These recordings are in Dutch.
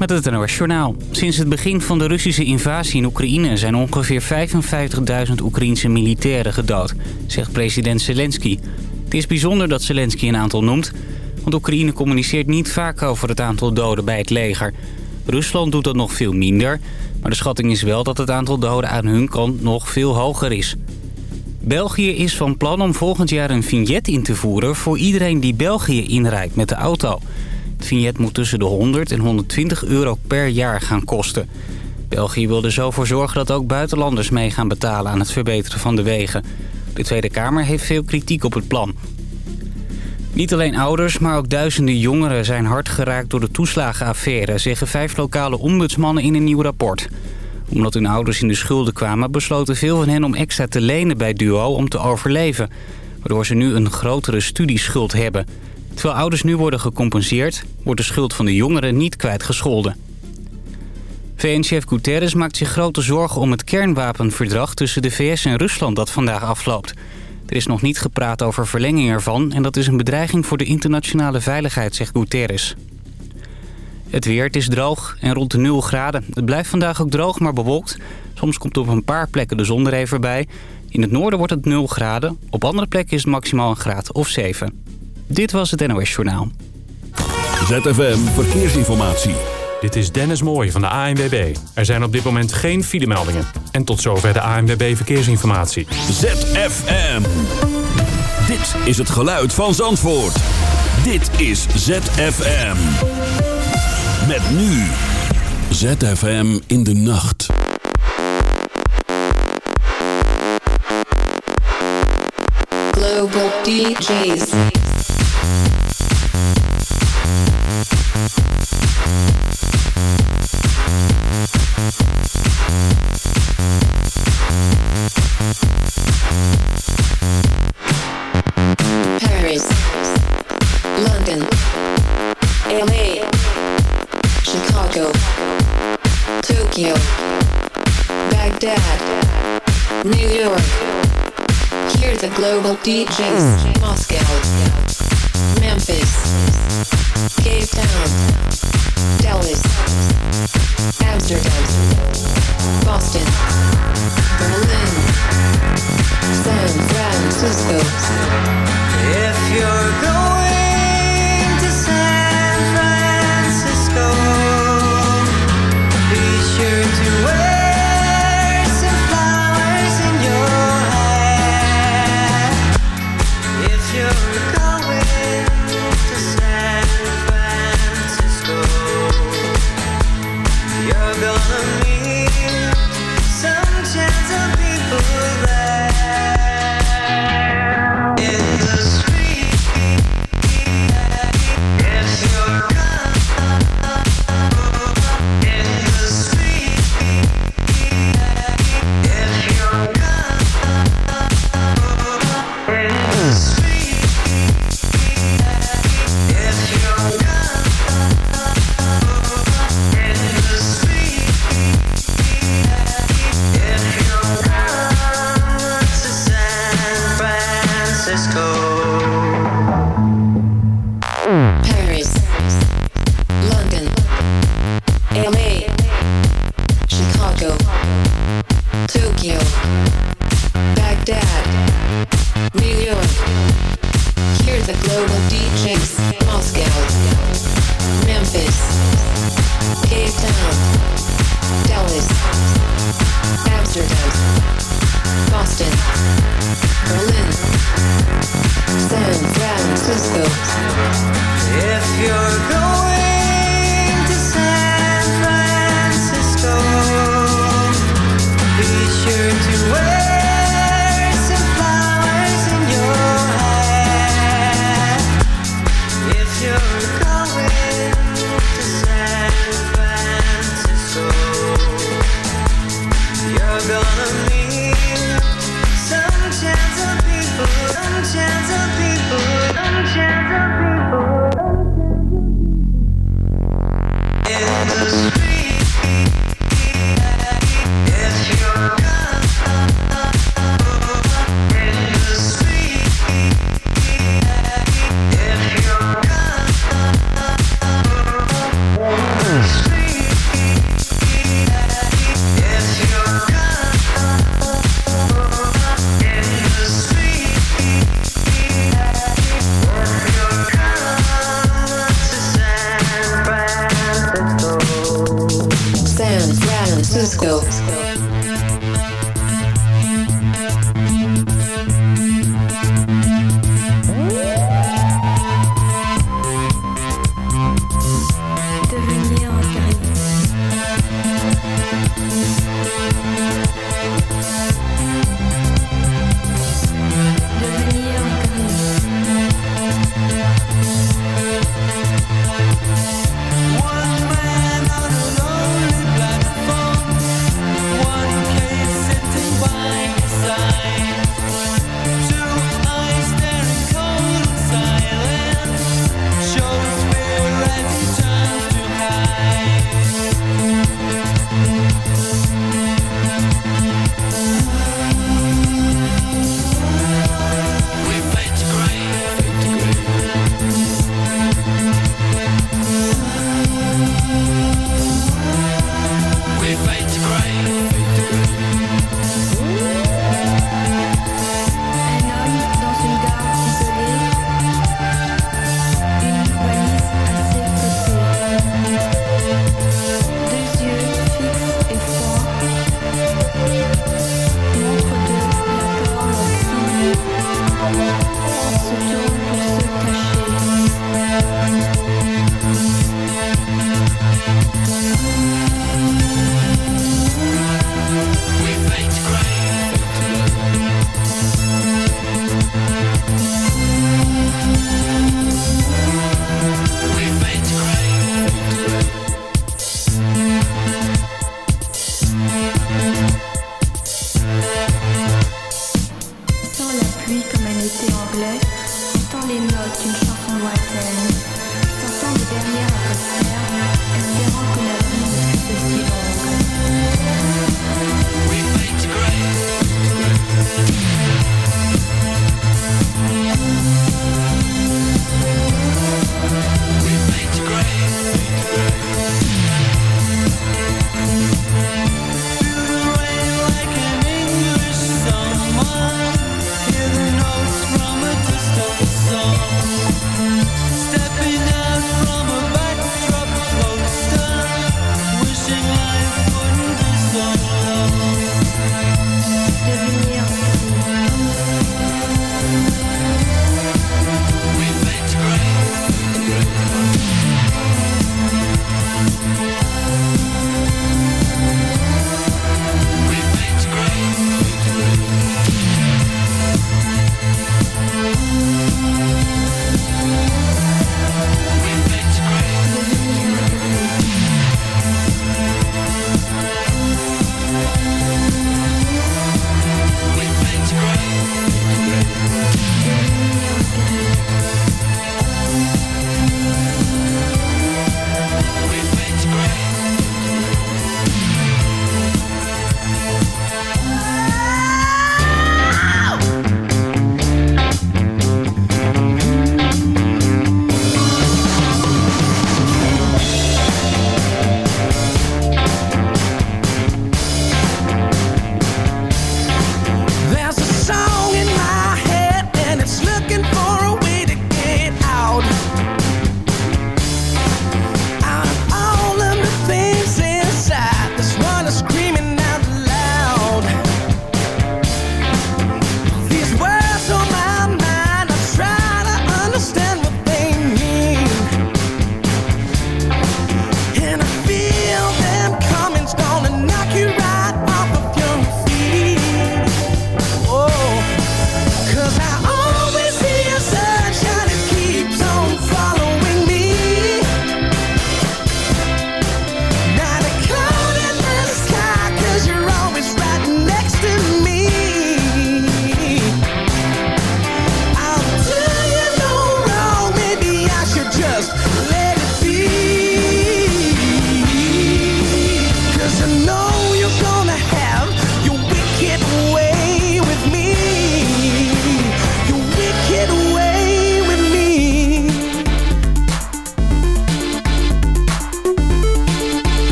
met het Journaal. Sinds het begin van de Russische invasie in Oekraïne... zijn ongeveer 55.000 Oekraïense militairen gedood, zegt president Zelensky. Het is bijzonder dat Zelensky een aantal noemt... want Oekraïne communiceert niet vaak over het aantal doden bij het leger. Rusland doet dat nog veel minder... maar de schatting is wel dat het aantal doden aan hun kant nog veel hoger is. België is van plan om volgend jaar een vignet in te voeren... voor iedereen die België inrijdt met de auto... Het vignet moet tussen de 100 en 120 euro per jaar gaan kosten. België wil er zo voor zorgen dat ook buitenlanders mee gaan betalen aan het verbeteren van de wegen. De Tweede Kamer heeft veel kritiek op het plan. Niet alleen ouders, maar ook duizenden jongeren zijn hard geraakt door de toeslagenaffaire... zeggen vijf lokale ombudsmannen in een nieuw rapport. Omdat hun ouders in de schulden kwamen... besloten veel van hen om extra te lenen bij Duo om te overleven... waardoor ze nu een grotere studieschuld hebben... Terwijl ouders nu worden gecompenseerd, wordt de schuld van de jongeren niet kwijtgescholden. VN-chef Guterres maakt zich grote zorgen om het kernwapenverdrag tussen de VS en Rusland dat vandaag afloopt. Er is nog niet gepraat over verlenging ervan en dat is een bedreiging voor de internationale veiligheid, zegt Guterres. Het weer, het is droog en rond de 0 graden. Het blijft vandaag ook droog, maar bewolkt. Soms komt op een paar plekken de zon er even bij. In het noorden wordt het 0 graden. Op andere plekken is het maximaal een graad of 7. Dit was het NOS Journaal. ZFM Verkeersinformatie. Dit is Dennis Mooij van de ANWB. Er zijn op dit moment geen filemeldingen. En tot zover de ANWB Verkeersinformatie. ZFM. Dit is het geluid van Zandvoort. Dit is ZFM. Met nu. ZFM in de nacht. Global DJs.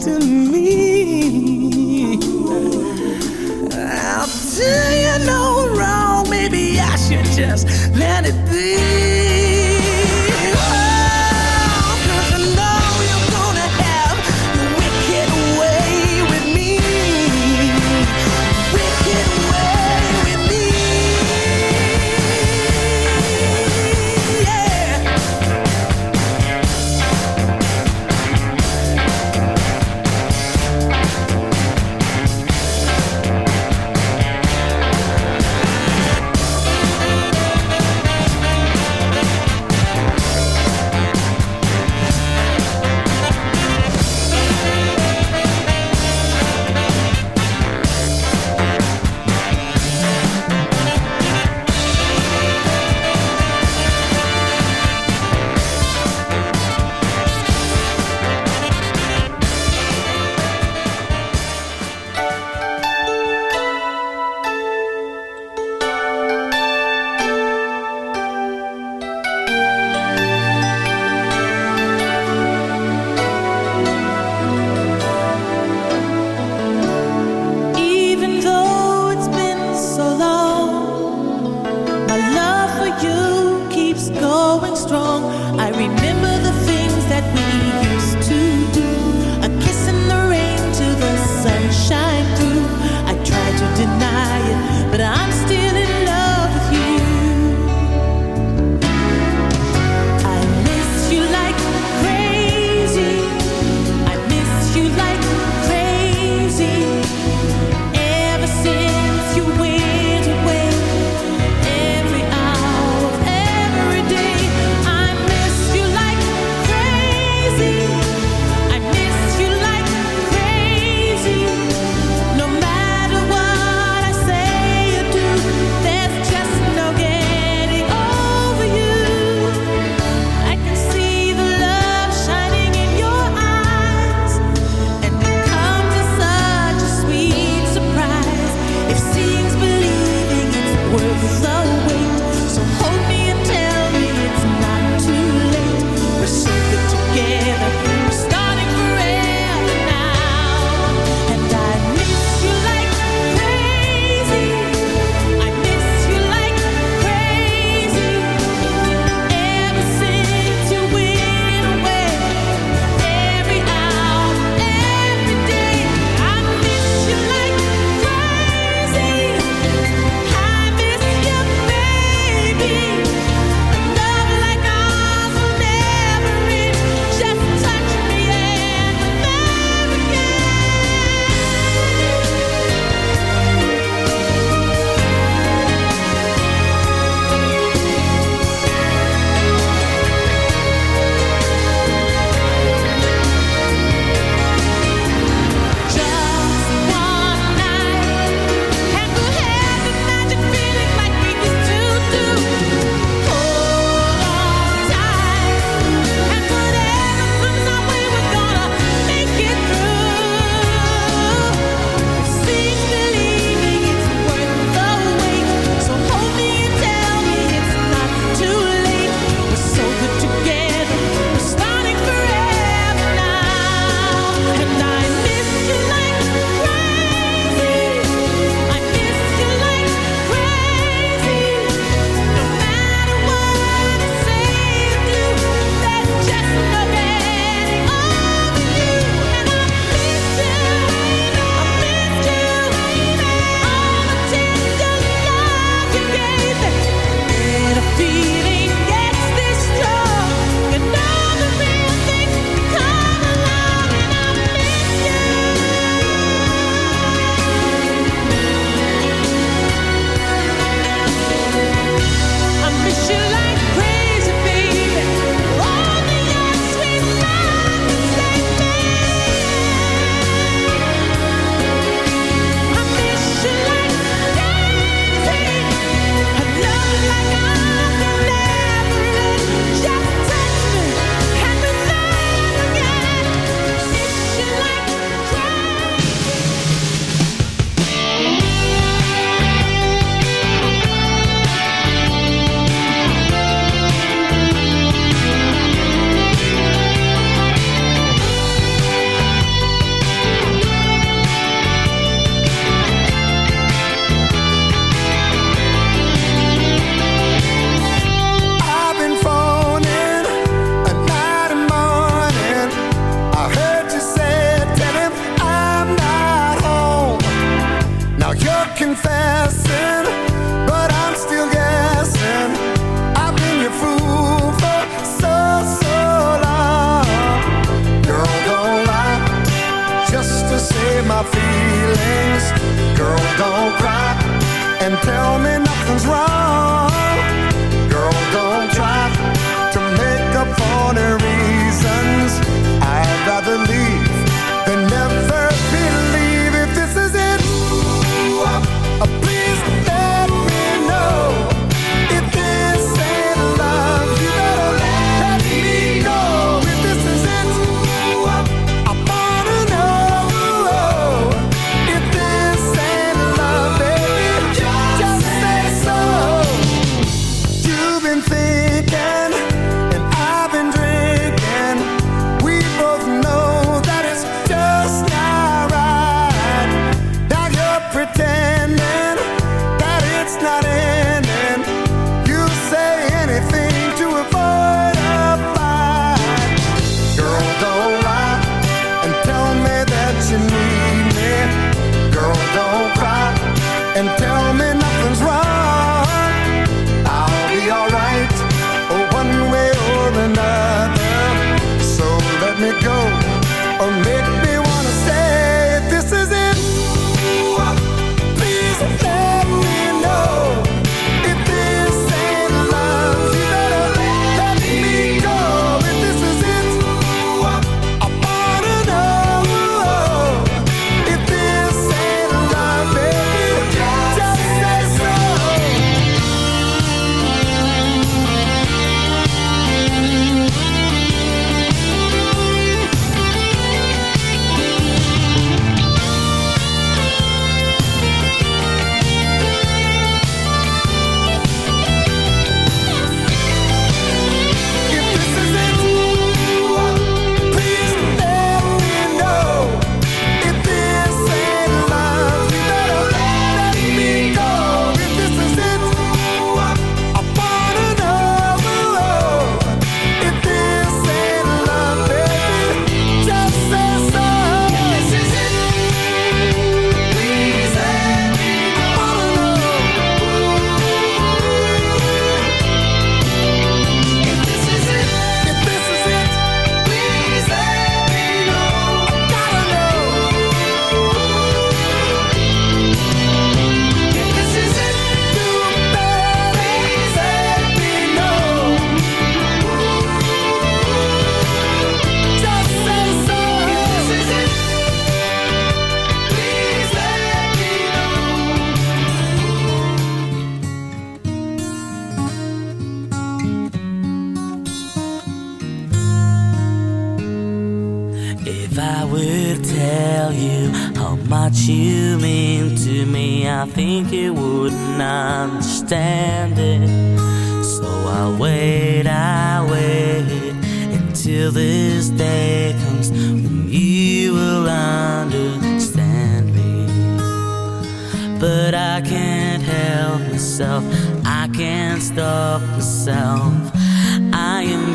To me. we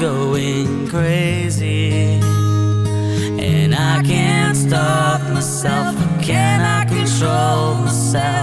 going crazy. And I can't stop myself, can I control myself?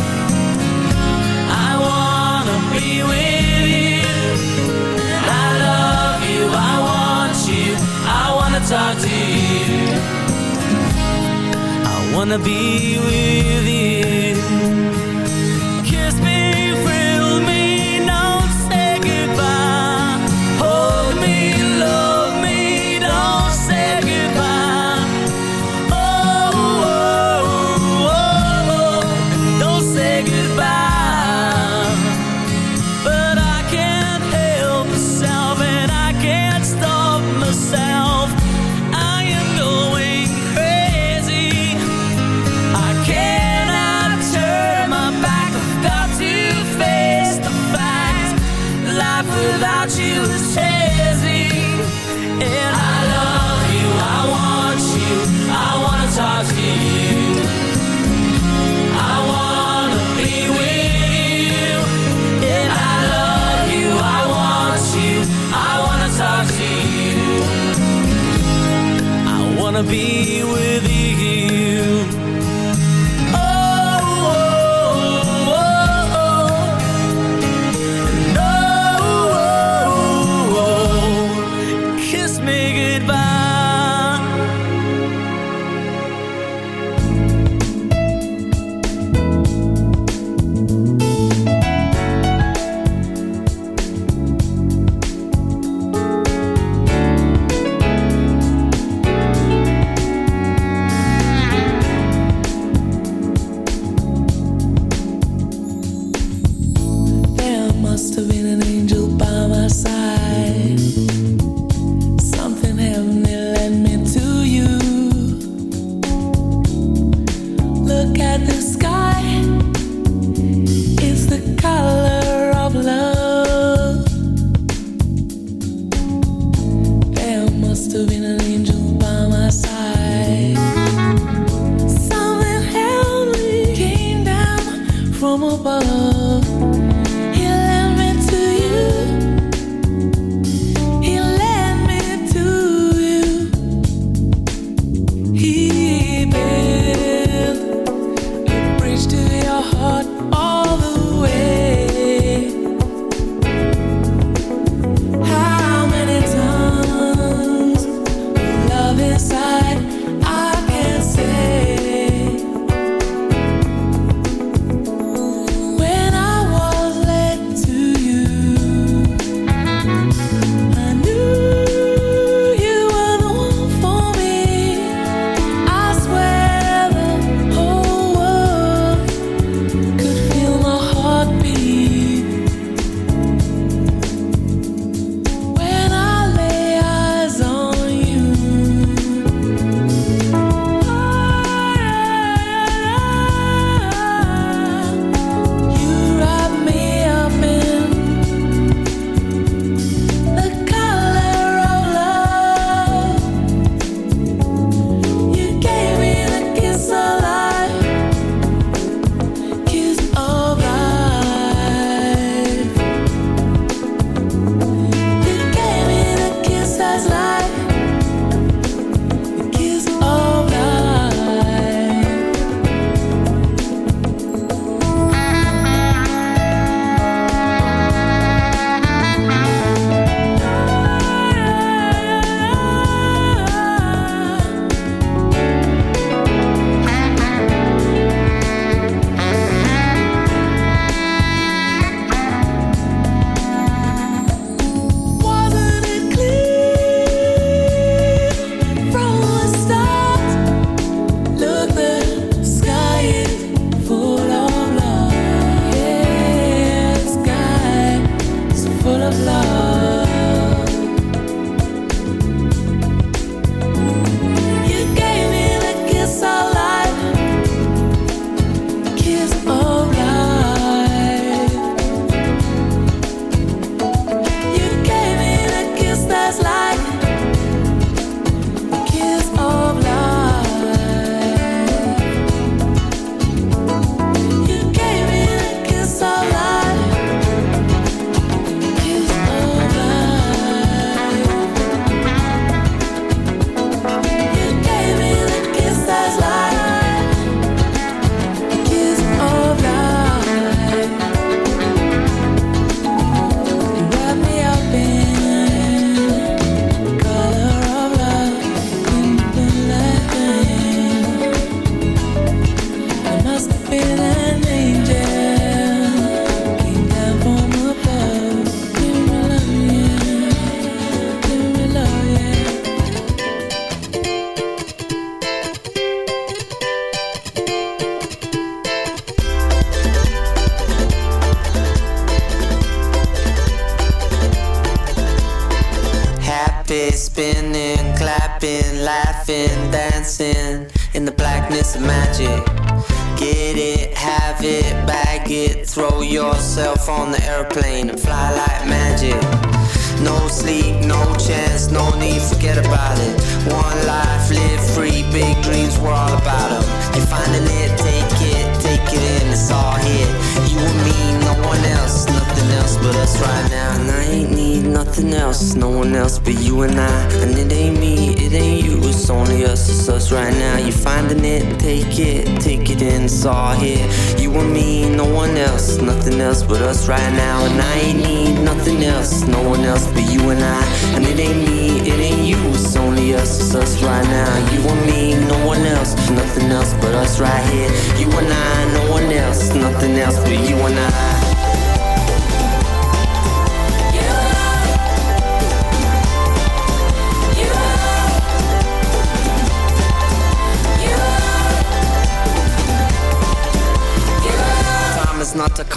wanna be with you.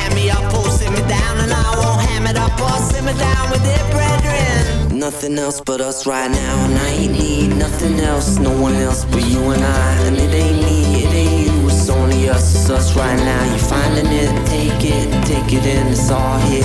Hand me up or sit me down, and I won't ham it up or sit me down with it, brethren. Nothing else but us right now, and I ain't need nothing else, no one else but you and I. And it ain't me, it ain't you, it's only us, it's us right now. You're finding it, take it, take it in, it's all here.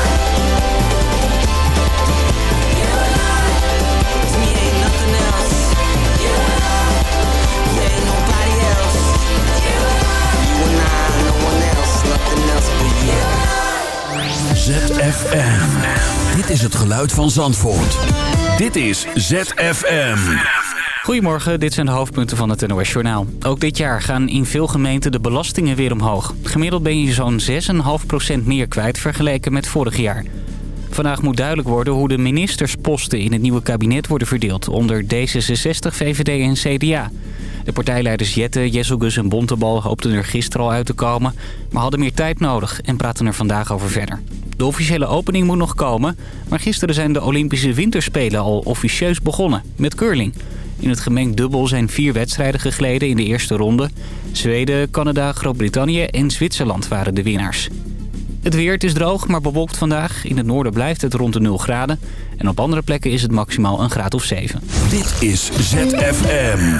ZFM. Dit is het geluid van Zandvoort. Dit is ZFM. Goedemorgen, dit zijn de hoofdpunten van het NOS Journaal. Ook dit jaar gaan in veel gemeenten de belastingen weer omhoog. Gemiddeld ben je zo'n 6,5% meer kwijt vergeleken met vorig jaar. Vandaag moet duidelijk worden hoe de ministersposten in het nieuwe kabinet worden verdeeld... onder D66, VVD en CDA. De partijleiders Jette, Jesselgus en Bontebal hoopten er gisteren al uit te komen... maar hadden meer tijd nodig en praten er vandaag over verder. De officiële opening moet nog komen... maar gisteren zijn de Olympische Winterspelen al officieus begonnen met curling... In het gemengd dubbel zijn vier wedstrijden gegleden in de eerste ronde. Zweden, Canada, Groot-Brittannië en Zwitserland waren de winnaars. Het weer, het is droog, maar bewolkt vandaag. In het noorden blijft het rond de 0 graden. En op andere plekken is het maximaal een graad of 7. Dit is ZFM.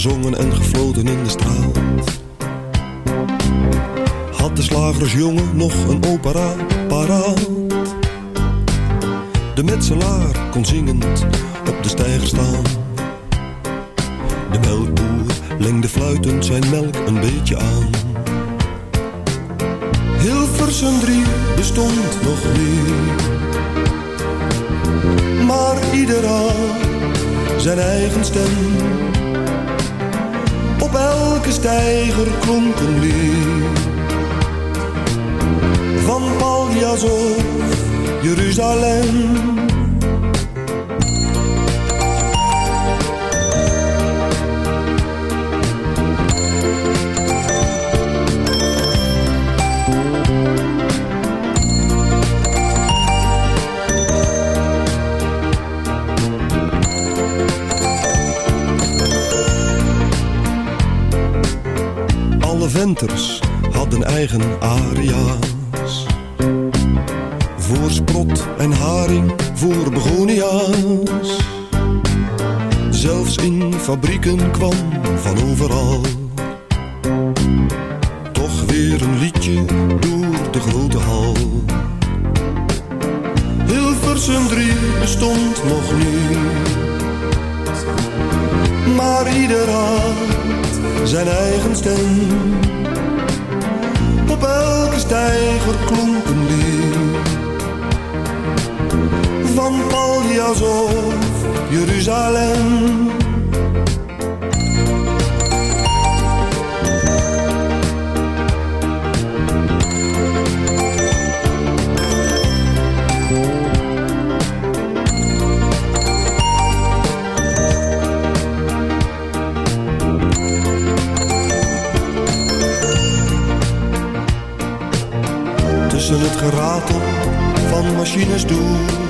gezongen en gefloten in de straat. Had de slagersjongen nog een olie als Jeruzalem. Tussen het geratel van machines doen.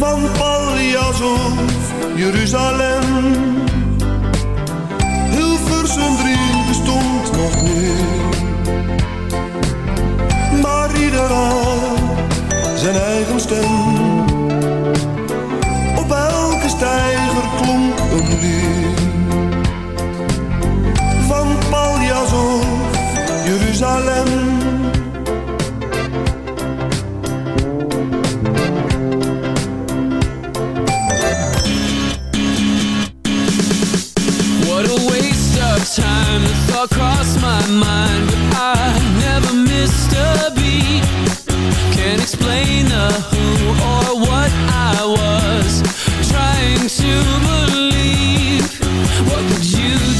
Van Paljas of Jeruzalem. Hilversum 3 bestond nog niet. Maar ieder had zijn eigen stem. Op elke stijger klonk een lied. Van Paljas Jeruzalem. You